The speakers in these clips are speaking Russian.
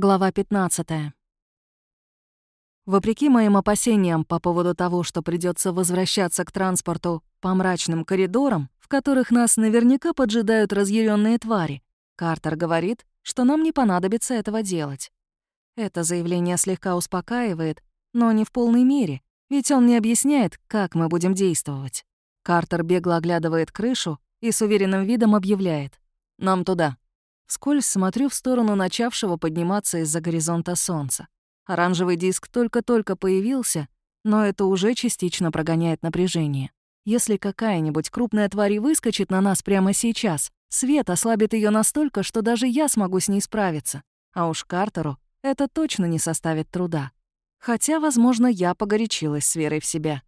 Глава 15. Вопреки моим опасениям по поводу того, что придется возвращаться к транспорту по мрачным коридорам, в которых нас наверняка поджидают разъяренные твари, Картер говорит, что нам не понадобится этого делать. Это заявление слегка успокаивает, но не в полной мере, ведь он не объясняет, как мы будем действовать. Картер бегло оглядывает крышу и с уверенным видом объявляет «Нам туда». Вскользь смотрю в сторону начавшего подниматься из-за горизонта солнца. Оранжевый диск только-только появился, но это уже частично прогоняет напряжение. Если какая-нибудь крупная тварь выскочит на нас прямо сейчас, свет ослабит ее настолько, что даже я смогу с ней справиться. А уж Картеру это точно не составит труда. Хотя, возможно, я погорячилась с верой в себя.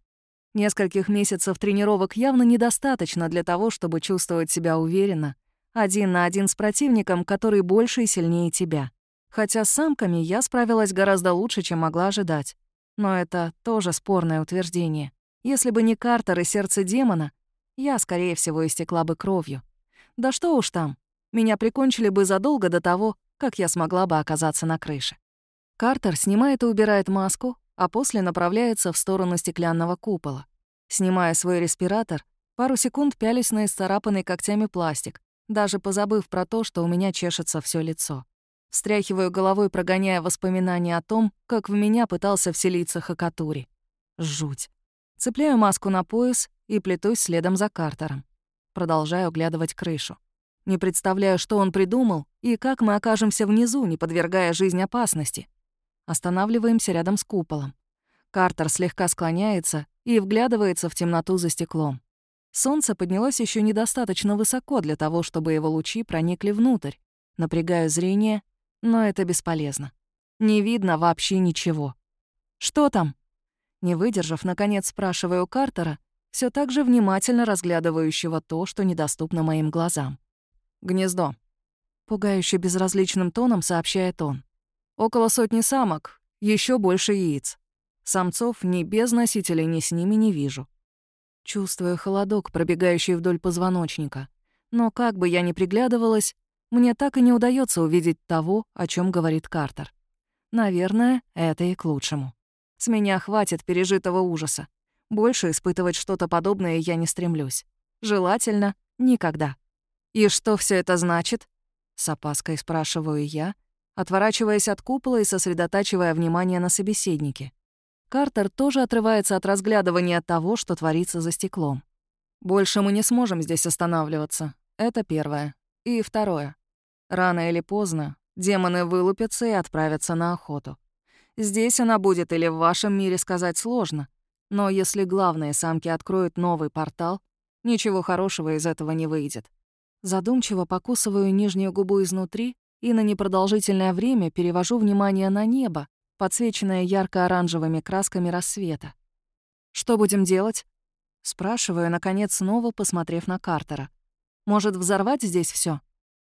Нескольких месяцев тренировок явно недостаточно для того, чтобы чувствовать себя уверенно один на один с противником, который больше и сильнее тебя. Хотя с самками я справилась гораздо лучше, чем могла ожидать. Но это тоже спорное утверждение. Если бы не Картер и сердце демона, я, скорее всего, истекла бы кровью. Да что уж там, меня прикончили бы задолго до того, как я смогла бы оказаться на крыше. Картер снимает и убирает маску, а после направляется в сторону стеклянного купола. Снимая свой респиратор, пару секунд пялись на исцарапанный когтями пластик, даже позабыв про то, что у меня чешется все лицо. Встряхиваю головой, прогоняя воспоминания о том, как в меня пытался вселиться Хакатури. Жуть. Цепляю маску на пояс и плетусь следом за Картером. Продолжаю оглядывать крышу. Не представляю, что он придумал и как мы окажемся внизу, не подвергая жизнь опасности. Останавливаемся рядом с куполом. Картер слегка склоняется и вглядывается в темноту за стеклом. Солнце поднялось еще недостаточно высоко для того, чтобы его лучи проникли внутрь. Напрягаю зрение, но это бесполезно. Не видно вообще ничего. «Что там?» Не выдержав, наконец спрашиваю Картера, все так же внимательно разглядывающего то, что недоступно моим глазам. «Гнездо», — пугающе безразличным тоном сообщает он. «Около сотни самок, еще больше яиц. Самцов ни без носителей, ни с ними не вижу. Чувствую холодок, пробегающий вдоль позвоночника. Но как бы я ни приглядывалась, мне так и не удается увидеть того, о чем говорит Картер. Наверное, это и к лучшему. С меня хватит пережитого ужаса. Больше испытывать что-то подобное я не стремлюсь. Желательно — никогда. «И что все это значит?» — с опаской спрашиваю я, отворачиваясь от купола и сосредотачивая внимание на собеседнике. Картер тоже отрывается от разглядывания того, что творится за стеклом. Больше мы не сможем здесь останавливаться. Это первое. И второе. Рано или поздно демоны вылупятся и отправятся на охоту. Здесь она будет или в вашем мире сказать сложно. Но если главные самки откроют новый портал, ничего хорошего из этого не выйдет. Задумчиво покусываю нижнюю губу изнутри и на непродолжительное время перевожу внимание на небо, подсвеченная ярко-оранжевыми красками рассвета. «Что будем делать?» Спрашиваю, наконец, снова посмотрев на Картера. «Может, взорвать здесь все?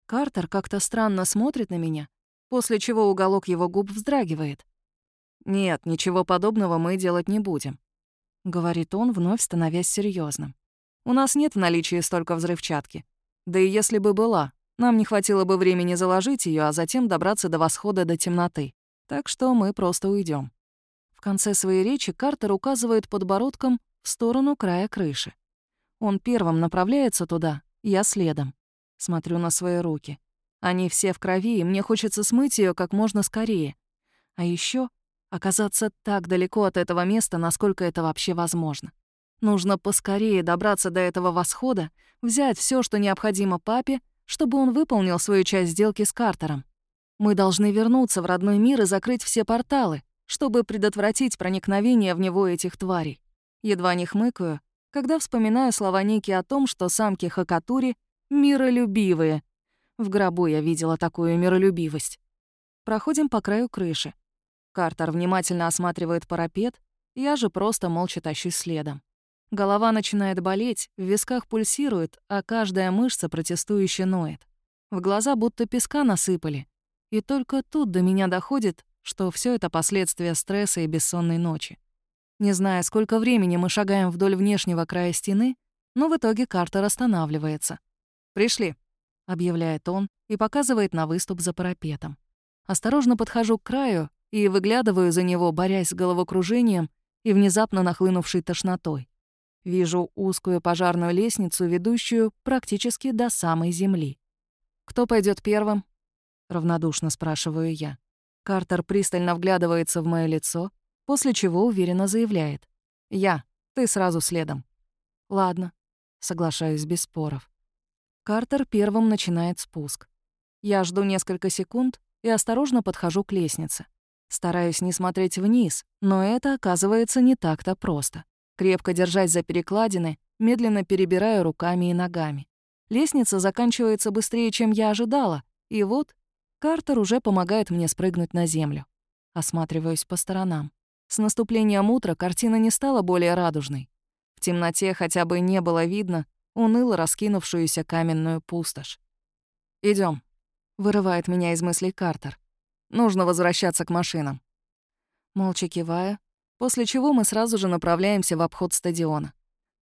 Картер как-то странно смотрит на меня, после чего уголок его губ вздрагивает. «Нет, ничего подобного мы делать не будем», — говорит он, вновь становясь серьезным. «У нас нет в наличии столько взрывчатки. Да и если бы была, нам не хватило бы времени заложить ее, а затем добраться до восхода до темноты. Так что мы просто уйдем. В конце своей речи Картер указывает подбородком в сторону края крыши. Он первым направляется туда, я следом. Смотрю на свои руки. Они все в крови, и мне хочется смыть ее как можно скорее. А еще оказаться так далеко от этого места, насколько это вообще возможно. Нужно поскорее добраться до этого восхода, взять все, что необходимо папе, чтобы он выполнил свою часть сделки с Картером. Мы должны вернуться в родной мир и закрыть все порталы, чтобы предотвратить проникновение в него этих тварей. Едва не хмыкаю, когда вспоминаю слова Ники о том, что самки Хакатури — миролюбивые. В гробу я видела такую миролюбивость. Проходим по краю крыши. Картер внимательно осматривает парапет, я же просто молча тащусь следом. Голова начинает болеть, в висках пульсирует, а каждая мышца протестующе ноет. В глаза будто песка насыпали, и только тут до меня доходит, что все это последствия стресса и бессонной ночи. Не зная, сколько времени мы шагаем вдоль внешнего края стены, но в итоге Картер останавливается. «Пришли», — объявляет он и показывает на выступ за парапетом. Осторожно подхожу к краю и выглядываю за него, борясь с головокружением и внезапно нахлынувшей тошнотой. Вижу узкую пожарную лестницу, ведущую практически до самой земли. «Кто пойдет первым?» — равнодушно спрашиваю я. Картер пристально вглядывается в мое лицо, после чего уверенно заявляет. «Я. Ты сразу следом». «Ладно», — соглашаюсь без споров. Картер первым начинает спуск. Я жду несколько секунд и осторожно подхожу к лестнице. Стараюсь не смотреть вниз, но это оказывается не так-то просто. Крепко держась за перекладины, медленно перебираю руками и ногами. Лестница заканчивается быстрее, чем я ожидала, и вот Картер уже помогает мне спрыгнуть на землю. Осматриваюсь по сторонам. С наступлением утра картина не стала более радужной. В темноте хотя бы не было видно уныло раскинувшуюся каменную пустошь. Идем, вырывает меня из мыслей Картер. Нужно возвращаться к машинам. Молча кивая, после чего мы сразу же направляемся в обход стадиона.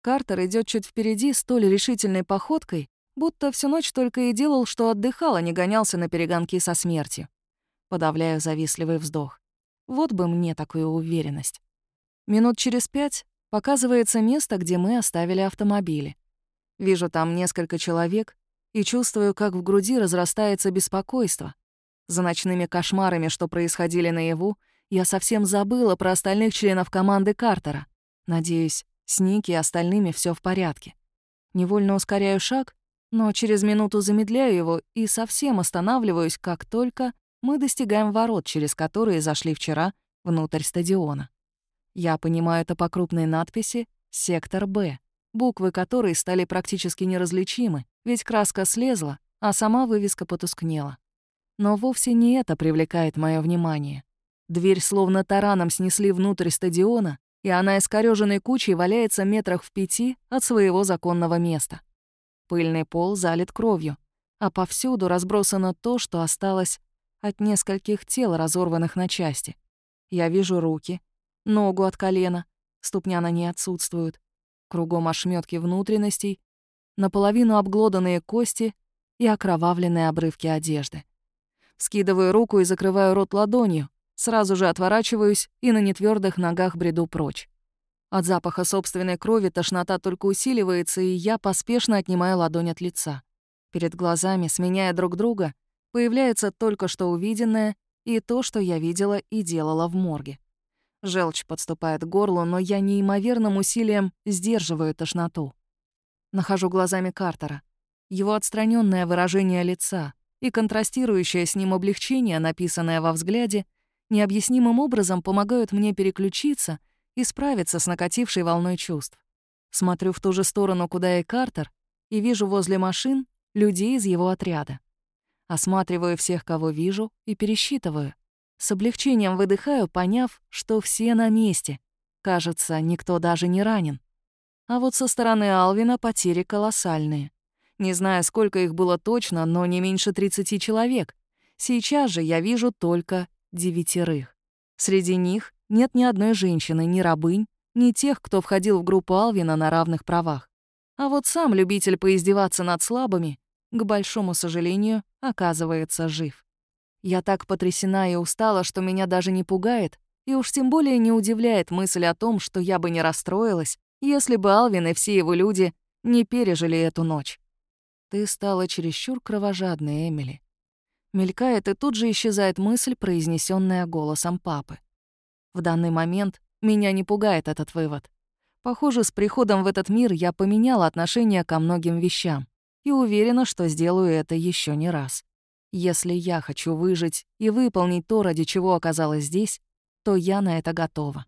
Картер идет чуть впереди столь решительной походкой, будто всю ночь только и делал, что отдыхал, а не гонялся на перегонки со смертью. Подавляю завистливый вздох. Вот бы мне такую уверенность. Минут через пять показывается место, где мы оставили автомобили. Вижу там несколько человек и чувствую, как в груди разрастается беспокойство. За ночными кошмарами, что происходили наяву, я совсем забыла про остальных членов команды Картера. Надеюсь, с Ники и остальными все в порядке. Невольно ускоряю шаг, но через минуту замедляю его и совсем останавливаюсь, как только мы достигаем ворот, через которые зашли вчера внутрь стадиона. Я понимаю это по крупной надписи «Сектор Б», буквы которой стали практически неразличимы, ведь краска слезла, а сама вывеска потускнела. Но вовсе не это привлекает мое внимание. Дверь словно тараном снесли внутрь стадиона, и она искорёженной кучей валяется метрах в пяти от своего законного места. Пыльный пол залит кровью, а повсюду разбросано то, что осталось от нескольких тел, разорванных на части. Я вижу руки, ногу от колена, ступня на ней отсутствует, кругом ошметки внутренностей, наполовину обглоданные кости и окровавленные обрывки одежды. Скидываю руку и закрываю рот ладонью, сразу же отворачиваюсь и на нетвёрдых ногах бреду прочь. От запаха собственной крови тошнота только усиливается, и я поспешно отнимаю ладонь от лица. Перед глазами, сменяя друг друга, появляется только что увиденное и то, что я видела и делала в морге. Желчь подступает к горлу, но я неимоверным усилием сдерживаю тошноту. Нахожу глазами Картера. Его отстраненное выражение лица и контрастирующее с ним облегчение, написанное во взгляде, необъяснимым образом помогают мне переключиться и справиться с накатившей волной чувств. Смотрю в ту же сторону, куда и Картер, и вижу возле машин людей из его отряда. Осматриваю всех, кого вижу, и пересчитываю — с облегчением выдыхаю, поняв, что все на месте. Кажется, никто даже не ранен. А вот со стороны Алвина потери колоссальные. Не знаю, сколько их было точно, но не меньше 30 человек. Сейчас же я вижу только девятерых. Среди них нет ни одной женщины, ни рабынь, ни тех, кто входил в группу Алвина на равных правах. А вот сам любитель поиздеваться над слабыми, к большому сожалению, оказывается жив. Я так потрясена и устала, что меня даже не пугает, и уж тем более не удивляет мысль о том, что я бы не расстроилась, если бы Алвин и все его люди не пережили эту ночь. Ты стала чересчур кровожадной, Эмили. Мелькает и тут же исчезает мысль, произнесенная голосом папы. В данный момент меня не пугает этот вывод. Похоже, с приходом в этот мир я поменяла отношение ко многим вещам и уверена, что сделаю это еще не раз. Если я хочу выжить и выполнить то, ради чего оказалась здесь, то я на это готова.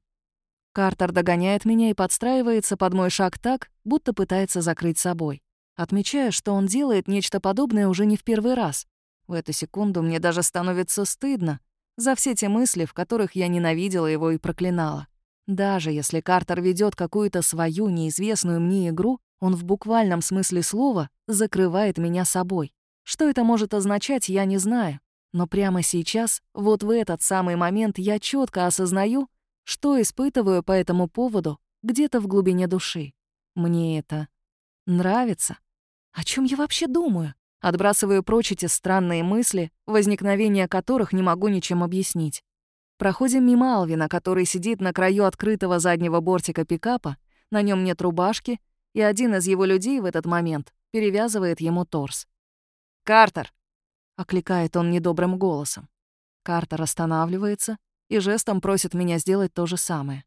Картер догоняет меня и подстраивается под мой шаг так, будто пытается закрыть собой. Отмечая, что он делает нечто подобное уже не в первый раз. В эту секунду мне даже становится стыдно за все те мысли, в которых я ненавидела его и проклинала. Даже если Картер ведет какую-то свою неизвестную мне игру, он в буквальном смысле слова закрывает меня собой. Что это может означать, я не знаю. Но прямо сейчас, вот в этот самый момент, я четко осознаю, что испытываю по этому поводу где-то в глубине души. Мне это нравится. О чем я вообще думаю? Отбрасываю прочь эти странные мысли, возникновение которых не могу ничем объяснить. Проходим мимо Алвина, который сидит на краю открытого заднего бортика пикапа, на нем нет рубашки, и один из его людей в этот момент перевязывает ему торс. «Картер!» — окликает он недобрым голосом. Картер останавливается и жестом просит меня сделать то же самое.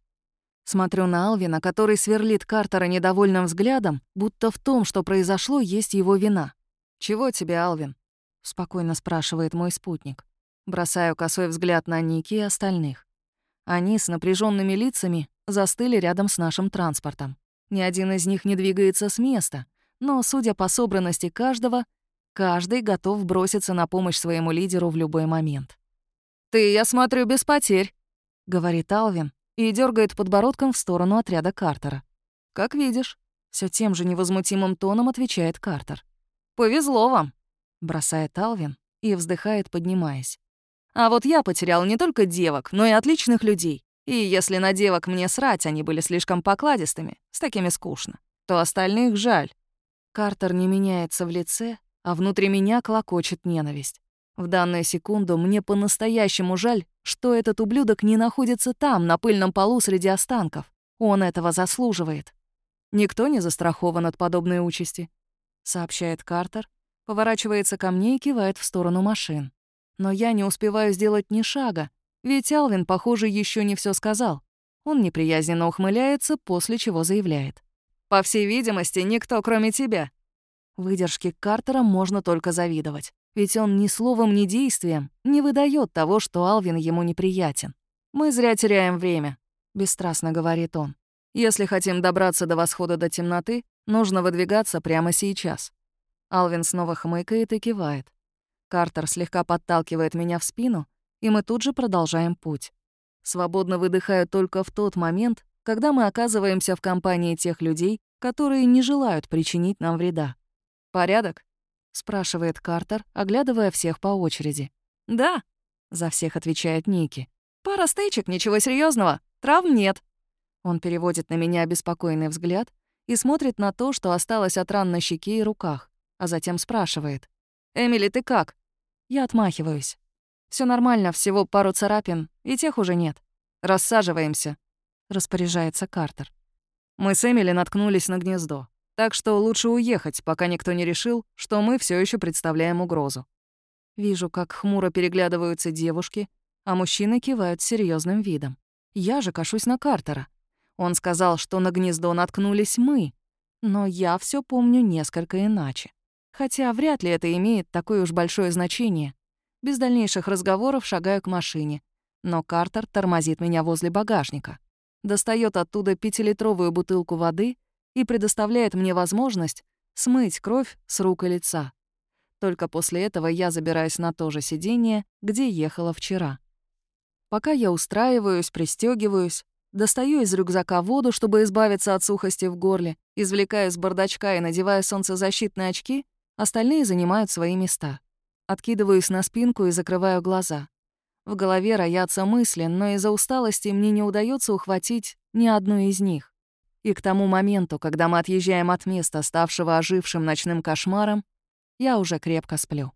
Смотрю на Алвина, который сверлит Картера недовольным взглядом, будто в том, что произошло, есть его вина. «Чего тебе, Алвин?» — спокойно спрашивает мой спутник. Бросаю косой взгляд на Ники и остальных. Они с напряженными лицами застыли рядом с нашим транспортом. Ни один из них не двигается с места, но, судя по собранности каждого, каждый готов броситься на помощь своему лидеру в любой момент. «Ты, я смотрю, без потерь», — говорит Алвин и дергает подбородком в сторону отряда Картера. «Как видишь», — все тем же невозмутимым тоном отвечает Картер. «Повезло вам», — бросает Алвин и вздыхает, поднимаясь. «А вот я потерял не только девок, но и отличных людей. И если на девок мне срать, они были слишком покладистыми, с такими скучно, то остальных жаль. Картер не меняется в лице, а внутри меня клокочет ненависть. В данную секунду мне по-настоящему жаль, что этот ублюдок не находится там, на пыльном полу среди останков. Он этого заслуживает. Никто не застрахован от подобной участи, сообщает Картер, поворачивается ко мне и кивает в сторону машин. Но я не успеваю сделать ни шага, ведь Алвин, похоже, еще не все сказал. Он неприязненно ухмыляется, после чего заявляет. «По всей видимости, никто, кроме тебя». Выдержке Картера можно только завидовать. Ведь он ни словом, ни действием не выдает того, что Алвин ему неприятен. «Мы зря теряем время», — бесстрастно говорит он. «Если хотим добраться до восхода до темноты, нужно выдвигаться прямо сейчас». Алвин снова хмыкает и кивает. Картер слегка подталкивает меня в спину, и мы тут же продолжаем путь. Свободно выдыхаю только в тот момент, когда мы оказываемся в компании тех людей, которые не желают причинить нам вреда. «Порядок?» — спрашивает Картер, оглядывая всех по очереди. «Да», — за всех отвечает Ники. «Пара стычек, ничего серьезного, травм нет». Он переводит на меня обеспокоенный взгляд и смотрит на то, что осталось от ран на щеке и руках, а затем спрашивает. «Эмили, ты как?» Я отмахиваюсь. Все нормально, всего пару царапин, и тех уже нет. Рассаживаемся», — распоряжается Картер. Мы с Эмили наткнулись на гнездо, так что лучше уехать, пока никто не решил, что мы все еще представляем угрозу. Вижу, как хмуро переглядываются девушки, а мужчины кивают серьезным видом. Я же кашусь на Картера. Он сказал, что на гнездо наткнулись мы, но я все помню несколько иначе. Хотя вряд ли это имеет такое уж большое значение. Без дальнейших разговоров шагаю к машине. Но Картер тормозит меня возле багажника. Достает оттуда пятилитровую бутылку воды и предоставляет мне возможность смыть кровь с рук и лица. Только после этого я забираюсь на то же сиденье, где ехала вчера. Пока я устраиваюсь, пристегиваюсь, достаю из рюкзака воду, чтобы избавиться от сухости в горле, извлекаю из бардачка и надеваю солнцезащитные очки, остальные занимают свои места. Откидываюсь на спинку и закрываю глаза. В голове роятся мысли, но из-за усталости мне не удается ухватить ни одну из них. И к тому моменту, когда мы отъезжаем от места, ставшего ожившим ночным кошмаром, я уже крепко сплю.